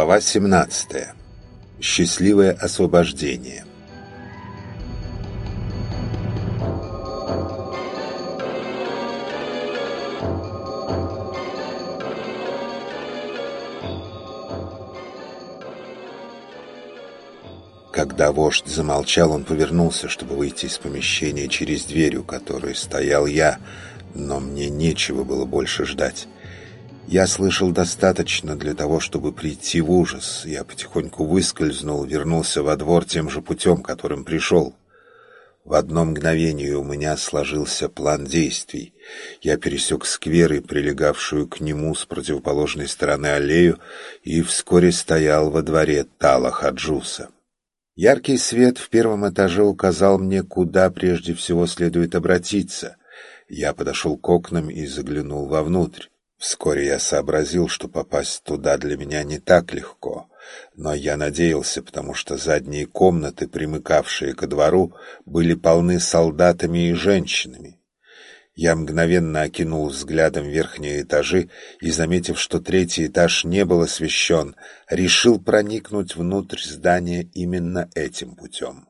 Глава 17. Счастливое освобождение. Когда вождь замолчал, он повернулся, чтобы выйти из помещения через дверь, у которой стоял я, но мне нечего было больше ждать. Я слышал достаточно для того, чтобы прийти в ужас. Я потихоньку выскользнул, вернулся во двор тем же путем, которым пришел. В одно мгновение у меня сложился план действий. Я пересек сквер и прилегавшую к нему с противоположной стороны аллею и вскоре стоял во дворе Тала Хаджуса. Яркий свет в первом этаже указал мне, куда прежде всего следует обратиться. Я подошел к окнам и заглянул вовнутрь. Вскоре я сообразил, что попасть туда для меня не так легко, но я надеялся, потому что задние комнаты, примыкавшие ко двору, были полны солдатами и женщинами. Я мгновенно окинул взглядом верхние этажи и, заметив, что третий этаж не был освещен, решил проникнуть внутрь здания именно этим путем.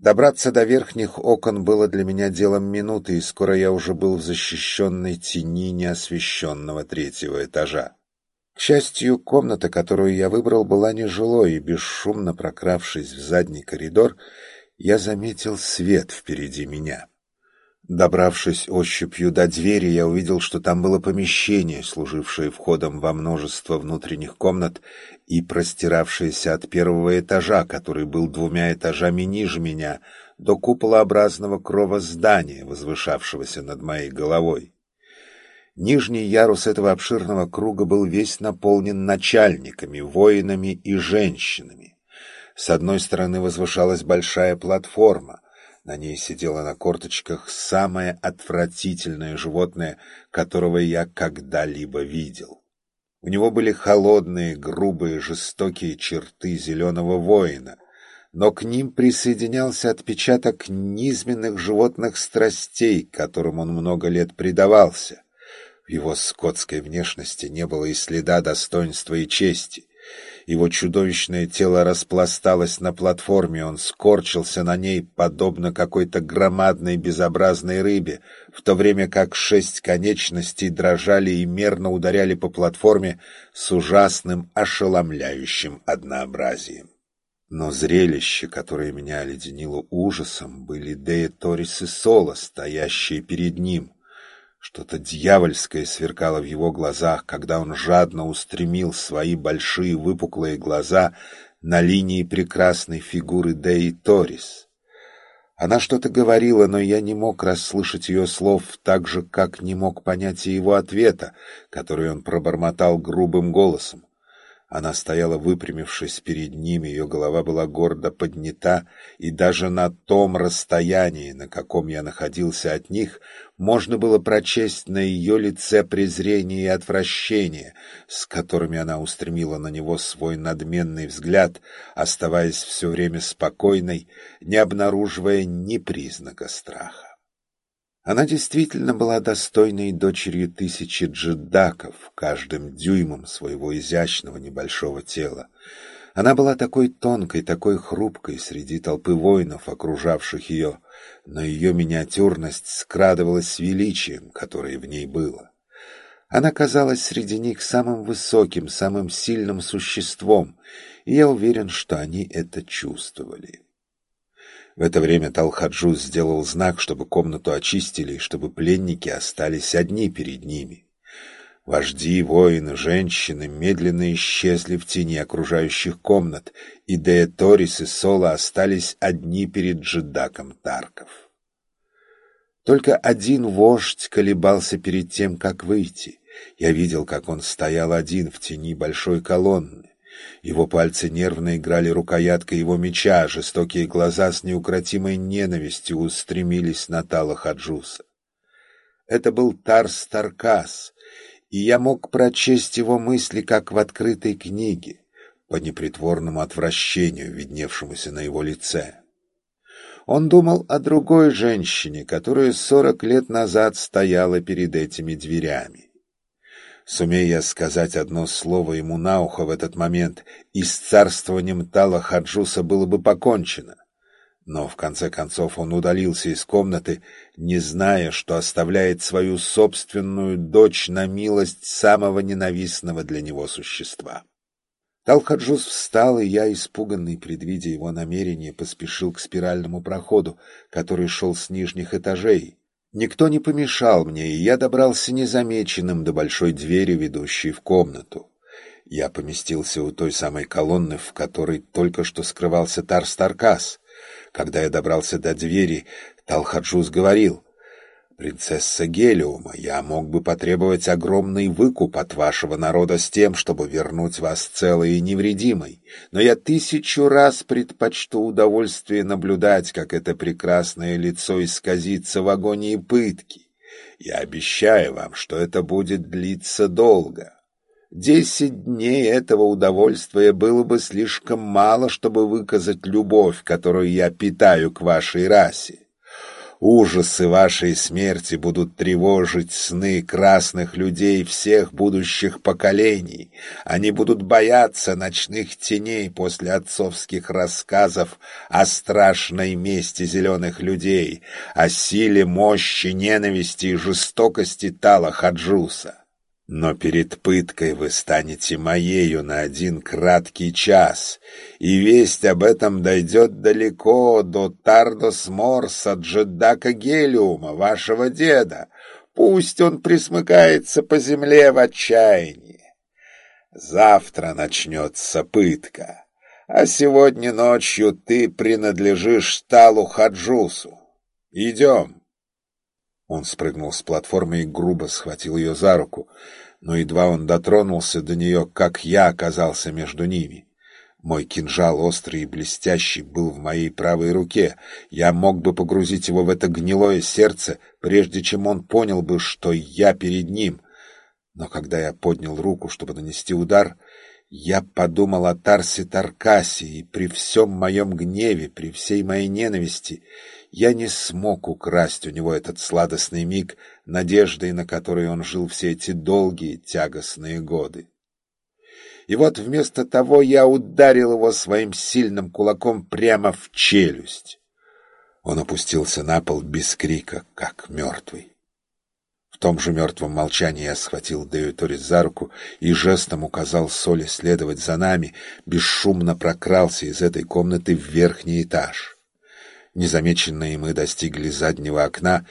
Добраться до верхних окон было для меня делом минуты, и скоро я уже был в защищенной тени неосвещенного третьего этажа. К счастью, комната, которую я выбрал, была нежилой, и бесшумно прокравшись в задний коридор, я заметил свет впереди меня. Добравшись ощупью до двери, я увидел, что там было помещение, служившее входом во множество внутренних комнат и простиравшееся от первого этажа, который был двумя этажами ниже меня, до куполообразного крова здания, возвышавшегося над моей головой. Нижний ярус этого обширного круга был весь наполнен начальниками, воинами и женщинами. С одной стороны возвышалась большая платформа, на ней сидело на корточках самое отвратительное животное, которого я когда-либо видел. У него были холодные, грубые, жестокие черты зеленого воина, но к ним присоединялся отпечаток низменных животных страстей, которым он много лет предавался. В его скотской внешности не было и следа достоинства и чести. Его чудовищное тело распласталось на платформе, он скорчился на ней, подобно какой-то громадной безобразной рыбе, в то время как шесть конечностей дрожали и мерно ударяли по платформе с ужасным, ошеломляющим однообразием. Но зрелище, которое меня оледенило ужасом, были Дея Торис и Соло, стоящие перед ним — что-то дьявольское сверкало в его глазах, когда он жадно устремил свои большие выпуклые глаза на линии прекрасной фигуры Деи Торис. Она что-то говорила, но я не мог расслышать ее слов так же, как не мог понять и его ответа, который он пробормотал грубым голосом. Она стояла выпрямившись перед ним, ее голова была гордо поднята, и даже на том расстоянии, на каком я находился от них, можно было прочесть на ее лице презрение и отвращение, с которыми она устремила на него свой надменный взгляд, оставаясь все время спокойной, не обнаруживая ни признака страха. Она действительно была достойной дочерью тысячи джедаков, каждым дюймом своего изящного небольшого тела. Она была такой тонкой, такой хрупкой среди толпы воинов, окружавших ее, но ее миниатюрность скрадывалась с величием, которое в ней было. Она казалась среди них самым высоким, самым сильным существом, и я уверен, что они это чувствовали. В это время Талхаджу сделал знак, чтобы комнату очистили, и чтобы пленники остались одни перед ними. Вожди, воины, женщины медленно исчезли в тени окружающих комнат, и Деэторис и Соло остались одни перед джедаком Тарков. Только один вождь колебался перед тем, как выйти. Я видел, как он стоял один в тени большой колонны. Его пальцы нервно играли рукояткой его меча, жестокие глаза с неукротимой ненавистью устремились на Тала Хаджуса. Это был Тарс Таркас, и я мог прочесть его мысли, как в открытой книге, по непритворному отвращению, видневшемуся на его лице. Он думал о другой женщине, которая сорок лет назад стояла перед этими дверями. Сумея сказать одно слово ему на ухо в этот момент, и с царствованием Тала Хаджуса было бы покончено. Но в конце концов он удалился из комнаты, не зная, что оставляет свою собственную дочь на милость самого ненавистного для него существа. Талхаджус встал, и я, испуганный, предвидя его намерение, поспешил к спиральному проходу, который шел с нижних этажей, Никто не помешал мне, и я добрался незамеченным до большой двери, ведущей в комнату. Я поместился у той самой колонны, в которой только что скрывался Тарстаркас. Когда я добрался до двери, Талхаджус говорил — принцесса Гелиума, я мог бы потребовать огромный выкуп от вашего народа с тем, чтобы вернуть вас целой и невредимой, но я тысячу раз предпочту удовольствие наблюдать, как это прекрасное лицо исказится в агонии пытки. Я обещаю вам, что это будет длиться долго. Десять дней этого удовольствия было бы слишком мало, чтобы выказать любовь, которую я питаю к вашей расе. Ужасы вашей смерти будут тревожить сны красных людей всех будущих поколений. Они будут бояться ночных теней после отцовских рассказов о страшной мести зеленых людей, о силе, мощи, ненависти и жестокости Тала Хаджуса. Но перед пыткой вы станете моею на один краткий час, и весть об этом дойдет далеко до Тардос Морса Джедака Гелиума, вашего деда. Пусть он присмыкается по земле в отчаянии. Завтра начнется пытка, а сегодня ночью ты принадлежишь Талу Хаджусу. Идем. Он спрыгнул с платформы и грубо схватил ее за руку, но едва он дотронулся до нее, как я оказался между ними. Мой кинжал, острый и блестящий, был в моей правой руке. Я мог бы погрузить его в это гнилое сердце, прежде чем он понял бы, что я перед ним. Но когда я поднял руку, чтобы нанести удар, я подумал о Тарсе Таркасе, и при всем моем гневе, при всей моей ненависти, я не смог украсть у него этот сладостный миг, надеждой на который он жил все эти долгие тягостные годы. И вот вместо того я ударил его своим сильным кулаком прямо в челюсть. Он опустился на пол без крика, как мертвый. В том же мертвом молчании я схватил Деюторис за руку и жестом указал Соли следовать за нами, бесшумно прокрался из этой комнаты в верхний этаж. Незамеченные мы достигли заднего окна,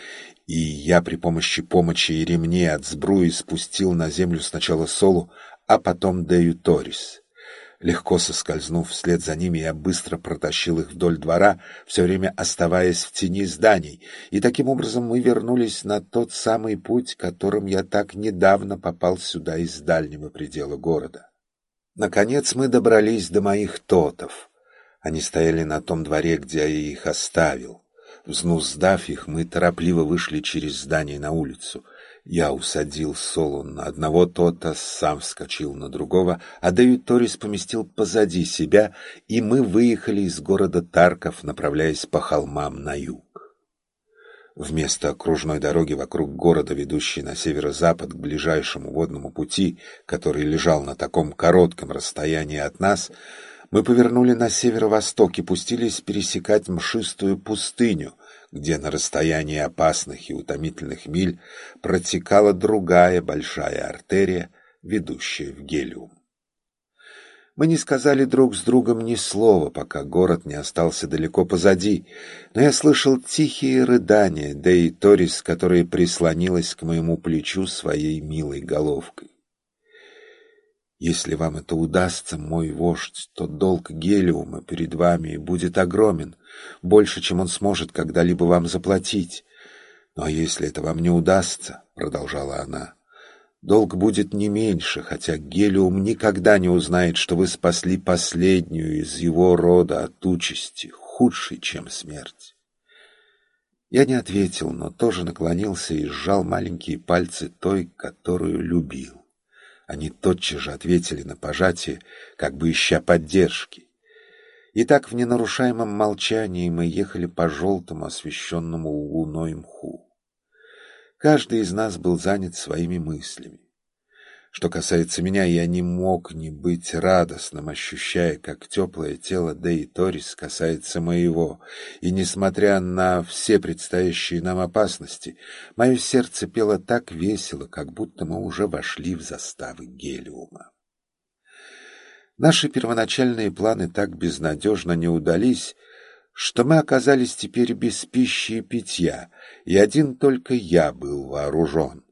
и я при помощи помощи и ремней от сбруи спустил на землю сначала Солу, а потом Дею Торис. Легко соскользнув вслед за ними, я быстро протащил их вдоль двора, все время оставаясь в тени зданий, и таким образом мы вернулись на тот самый путь, которым я так недавно попал сюда из дальнего предела города. Наконец мы добрались до моих тотов — они стояли на том дворе, где я их оставил. Взнуздав их, мы торопливо вышли через здание на улицу. Я усадил Солу на одного тота, сам вскочил на другого, а Дэвид Торис поместил позади себя, и мы выехали из города Тарков, направляясь по холмам на юг. Вместо окружной дороги вокруг города, ведущей на северо-запад к ближайшему водному пути, который лежал на таком коротком расстоянии от нас, мы повернули на северо-восток и пустились пересекать мшистую пустыню, где на расстоянии опасных и утомительных миль протекала другая большая артерия, ведущая в Гелиум. Мы не сказали друг с другом ни слова, пока город не остался далеко позади, но я слышал тихие рыдания Деи Торис, которая прислонилась к моему плечу своей милой головкой. Если вам это удастся, мой вождь, то долг Гелиума перед вами будет огромен, больше, чем он сможет когда-либо вам заплатить. Но если это вам не удастся, — продолжала она, — долг будет не меньше, хотя Гелиум никогда не узнает, что вы спасли последнюю из его рода от участи, худшей, чем смерть. Я не ответил, но тоже наклонился и сжал маленькие пальцы той, которую любил. Они тотчас же ответили на пожатие, как бы ища поддержки. И так в ненарушаемом молчании мы ехали по желтому, освещенному луной мху. Каждый из нас был занят своими мыслями. Что касается меня, я не мог не быть радостным, ощущая, как теплое тело Деи Торис касается моего, и, несмотря на все предстоящие нам опасности, мое сердце пело так весело, как будто мы уже вошли в заставы Гелиума. Наши первоначальные планы так безнадежно не удались, что мы оказались теперь без пищи и питья, и один только я был вооружен.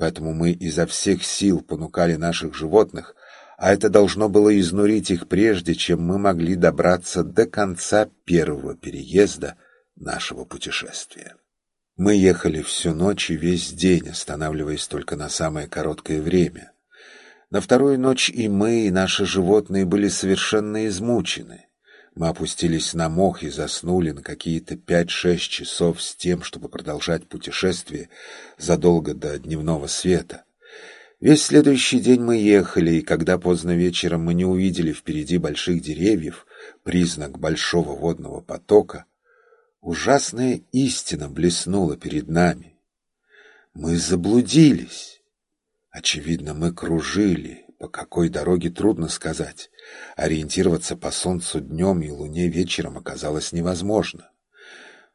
Поэтому мы изо всех сил понукали наших животных, а это должно было изнурить их прежде, чем мы могли добраться до конца первого переезда нашего путешествия. Мы ехали всю ночь и весь день, останавливаясь только на самое короткое время. На вторую ночь и мы, и наши животные были совершенно измучены. Мы опустились на мох и заснули на какие-то пять-шесть часов с тем, чтобы продолжать путешествие задолго до дневного света. Весь следующий день мы ехали, и когда поздно вечером мы не увидели впереди больших деревьев, признак большого водного потока, ужасная истина блеснула перед нами. Мы заблудились. Очевидно, мы кружили, по какой дороге трудно сказать. Ориентироваться по солнцу днем и луне вечером оказалось невозможно.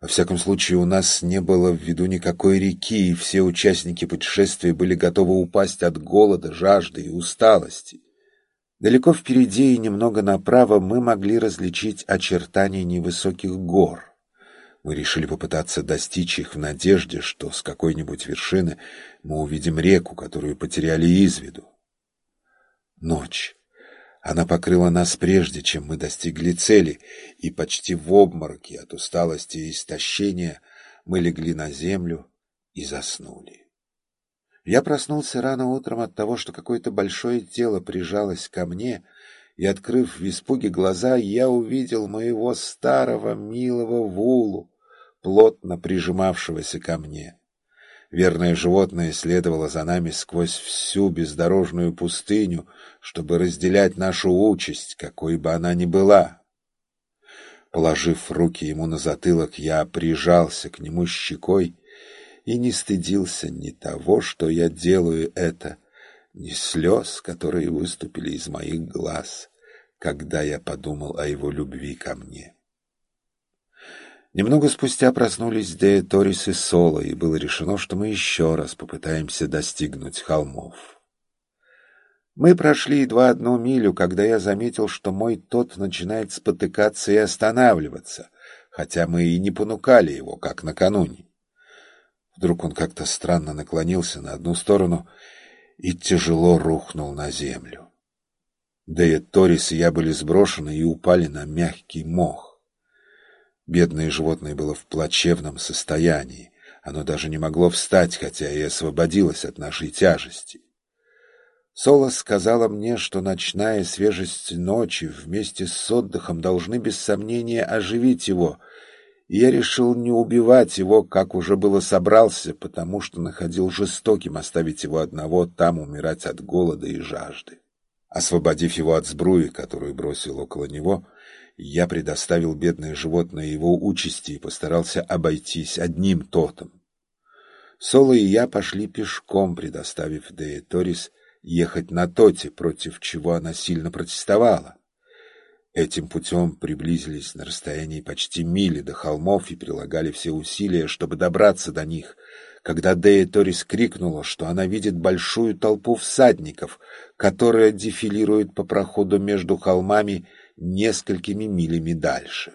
Во всяком случае, у нас не было в виду никакой реки, и все участники путешествия были готовы упасть от голода, жажды и усталости. Далеко впереди и немного направо мы могли различить очертания невысоких гор. Мы решили попытаться достичь их в надежде, что с какой-нибудь вершины мы увидим реку, которую потеряли из виду. Ночь. Она покрыла нас прежде, чем мы достигли цели, и почти в обмороке от усталости и истощения мы легли на землю и заснули. Я проснулся рано утром от того, что какое-то большое тело прижалось ко мне, и, открыв в испуге глаза, я увидел моего старого милого Вулу, плотно прижимавшегося ко мне. Верное животное следовало за нами сквозь всю бездорожную пустыню, чтобы разделять нашу участь, какой бы она ни была. Положив руки ему на затылок, я прижался к нему щекой и не стыдился ни того, что я делаю это, ни слез, которые выступили из моих глаз, когда я подумал о его любви ко мне. Немного спустя проснулись Дея Торис и Соло, и было решено, что мы еще раз попытаемся достигнуть холмов. Мы прошли едва одну милю, когда я заметил, что мой тот начинает спотыкаться и останавливаться, хотя мы и не понукали его, как накануне. Вдруг он как-то странно наклонился на одну сторону и тяжело рухнул на землю. Дея Торис и я были сброшены и упали на мягкий мох. Бедное животное было в плачевном состоянии. Оно даже не могло встать, хотя и освободилось от нашей тяжести. Соло сказала мне, что ночная свежесть ночи вместе с отдыхом должны без сомнения оживить его, и я решил не убивать его, как уже было собрался, потому что находил жестоким оставить его одного там умирать от голода и жажды. Освободив его от сбруи, которую бросил около него, я предоставил бедное животное его участи и постарался обойтись одним тотом. Соло и я пошли пешком, предоставив Дея Торис ехать на тоте, против чего она сильно протестовала. Этим путем приблизились на расстоянии почти мили до холмов и прилагали все усилия, чтобы добраться до них, когда Дея Торис крикнула, что она видит большую толпу всадников, которая дефилирует по проходу между холмами несколькими милями дальше.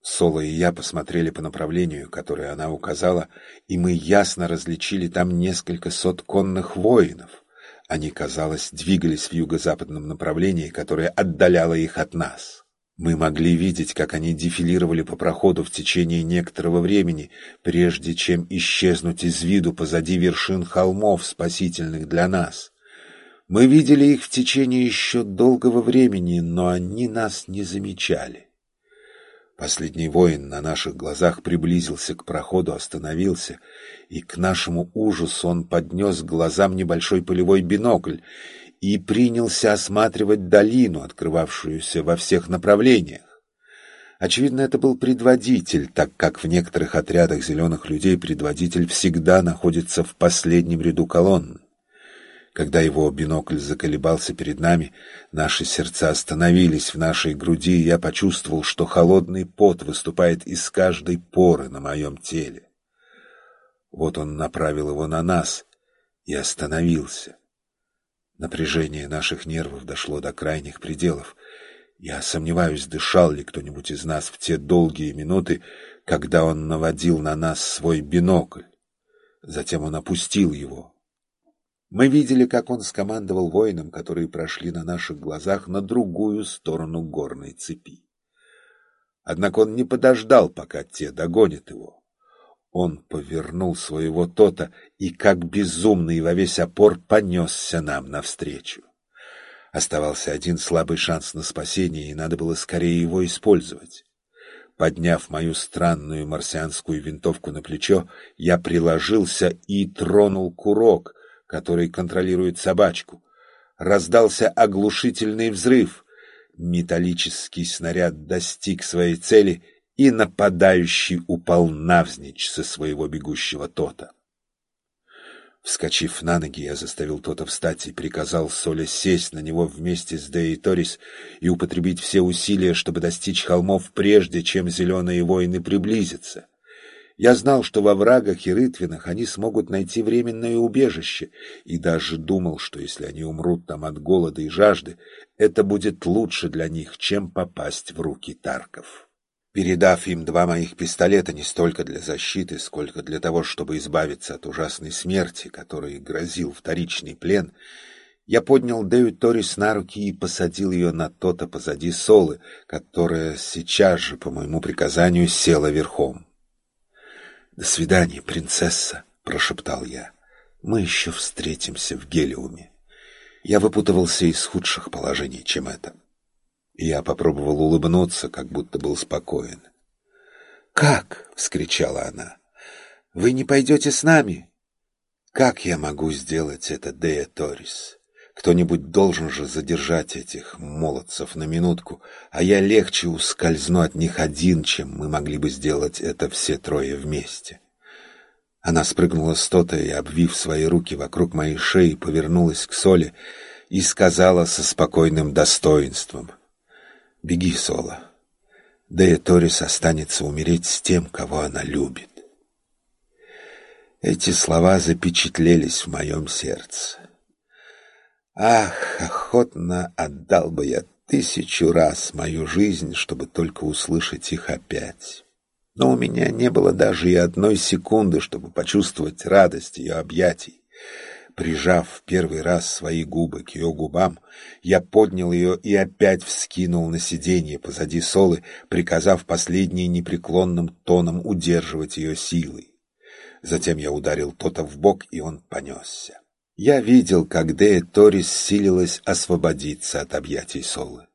Соло и я посмотрели по направлению, которое она указала, и мы ясно различили там несколько сот конных воинов. Они, казалось, двигались в юго-западном направлении, которое отдаляло их от нас. Мы могли видеть, как они дефилировали по проходу в течение некоторого времени, прежде чем исчезнуть из виду позади вершин холмов, спасительных для нас. Мы видели их в течение еще долгого времени, но они нас не замечали. Последний воин на наших глазах приблизился к проходу, остановился, и к нашему ужасу он поднес к глазам небольшой полевой бинокль и принялся осматривать долину, открывавшуюся во всех направлениях. Очевидно, это был предводитель, так как в некоторых отрядах зеленых людей предводитель всегда находится в последнем ряду колонны. Когда его бинокль заколебался перед нами, наши сердца остановились в нашей груди, и я почувствовал, что холодный пот выступает из каждой поры на моем теле. Вот он направил его на нас и остановился. Напряжение наших нервов дошло до крайних пределов. Я сомневаюсь, дышал ли кто-нибудь из нас в те долгие минуты, когда он наводил на нас свой бинокль. Затем он опустил его. Мы видели, как он скомандовал воинам, которые прошли на наших глазах на другую сторону горной цепи. Однако он не подождал, пока те догонят его. Он повернул своего тота и, как безумный во весь опор, понесся нам навстречу. Оставался один слабый шанс на спасение, и надо было скорее его использовать. Подняв мою странную марсианскую винтовку на плечо, я приложился и тронул курок, который контролирует собачку. Раздался оглушительный взрыв. Металлический снаряд достиг своей цели — и нападающий упал навзничь со своего бегущего Тота. Вскочив на ноги, я заставил Тота встать и приказал Соле сесть на него вместе с Деей Торис и употребить все усилия, чтобы достичь холмов, прежде чем зеленые воины приблизятся. Я знал, что во врагах и рытвинах они смогут найти временное убежище, и даже думал, что если они умрут там от голода и жажды, это будет лучше для них, чем попасть в руки Тарков передав им два моих пистолета не столько для защиты, сколько для того, чтобы избавиться от ужасной смерти, которой грозил вторичный плен, я поднял Дэю Торис на руки и посадил ее на то-то позади Солы, которая сейчас же, по моему приказанию, села верхом. «До свидания, принцесса», — прошептал я. «Мы еще встретимся в Гелиуме». Я выпутывался из худших положений, чем это. Я попробовал улыбнуться, как будто был спокоен. «Как?» — вскричала она. «Вы не пойдете с нами?» «Как я могу сделать это, Дея Торис? Кто-нибудь должен же задержать этих молодцев на минутку, а я легче ускользну от них один, чем мы могли бы сделать это все трое вместе». Она спрыгнула с тота и, обвив свои руки вокруг моей шеи, повернулась к Соле и сказала со спокойным достоинством. Беги, Соло. Дея Торис останется умереть с тем, кого она любит. Эти слова запечатлелись в моем сердце. Ах, охотно отдал бы я тысячу раз мою жизнь, чтобы только услышать их опять. Но у меня не было даже и одной секунды, чтобы почувствовать радость ее объятий. Прижав в первый раз свои губы к ее губам, я поднял ее и опять вскинул на сиденье позади Солы, приказав последней непреклонным тоном удерживать ее силой. Затем я ударил Тота в бок, и он понесся. Я видел, как Дея Торис силилась освободиться от объятий Солы.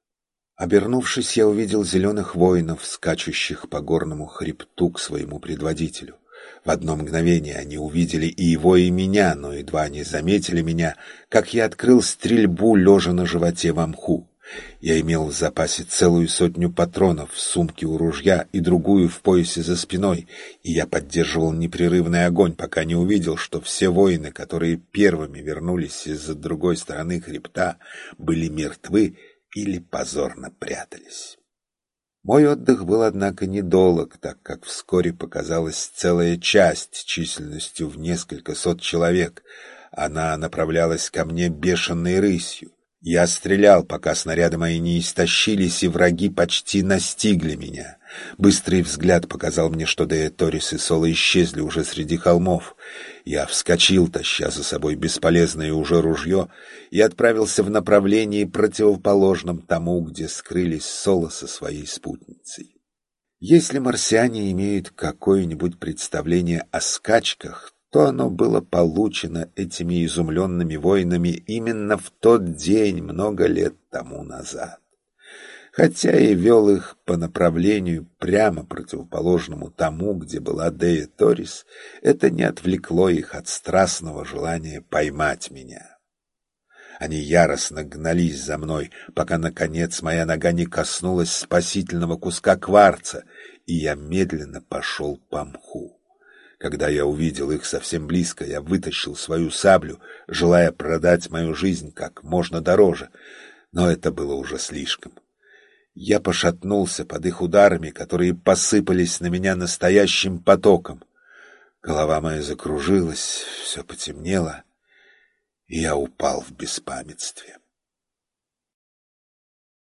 Обернувшись, я увидел зеленых воинов, скачущих по горному хребту к своему предводителю. В одно мгновение они увидели и его, и меня, но едва они заметили меня, как я открыл стрельбу, лежа на животе в мху. Я имел в запасе целую сотню патронов в сумке у ружья и другую в поясе за спиной, и я поддерживал непрерывный огонь, пока не увидел, что все воины, которые первыми вернулись из-за другой стороны хребта, были мертвы или позорно прятались. Мой отдых был, однако, недолг, так как вскоре показалась целая часть численностью в несколько сот человек. Она направлялась ко мне бешеной рысью. Я стрелял, пока снаряды мои не истощились, и враги почти настигли меня. Быстрый взгляд показал мне, что Дея Торис и Соло исчезли уже среди холмов. Я вскочил, таща за собой бесполезное уже ружье, и отправился в направлении, противоположном тому, где скрылись Соло со своей спутницей. Если марсиане имеют какое-нибудь представление о скачках, то оно было получено этими изумленными воинами именно в тот день много лет тому назад. Хотя и вел их по направлению прямо противоположному тому, где была Дея Торис, это не отвлекло их от страстного желания поймать меня. Они яростно гнались за мной, пока, наконец, моя нога не коснулась спасительного куска кварца, и я медленно пошел по мху. Когда я увидел их совсем близко, я вытащил свою саблю, желая продать мою жизнь как можно дороже, но это было уже слишком. Я пошатнулся под их ударами, которые посыпались на меня настоящим потоком. Голова моя закружилась, все потемнело, и я упал в беспамятстве.